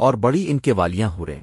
اور بڑی ان کے والیاں ہو رہے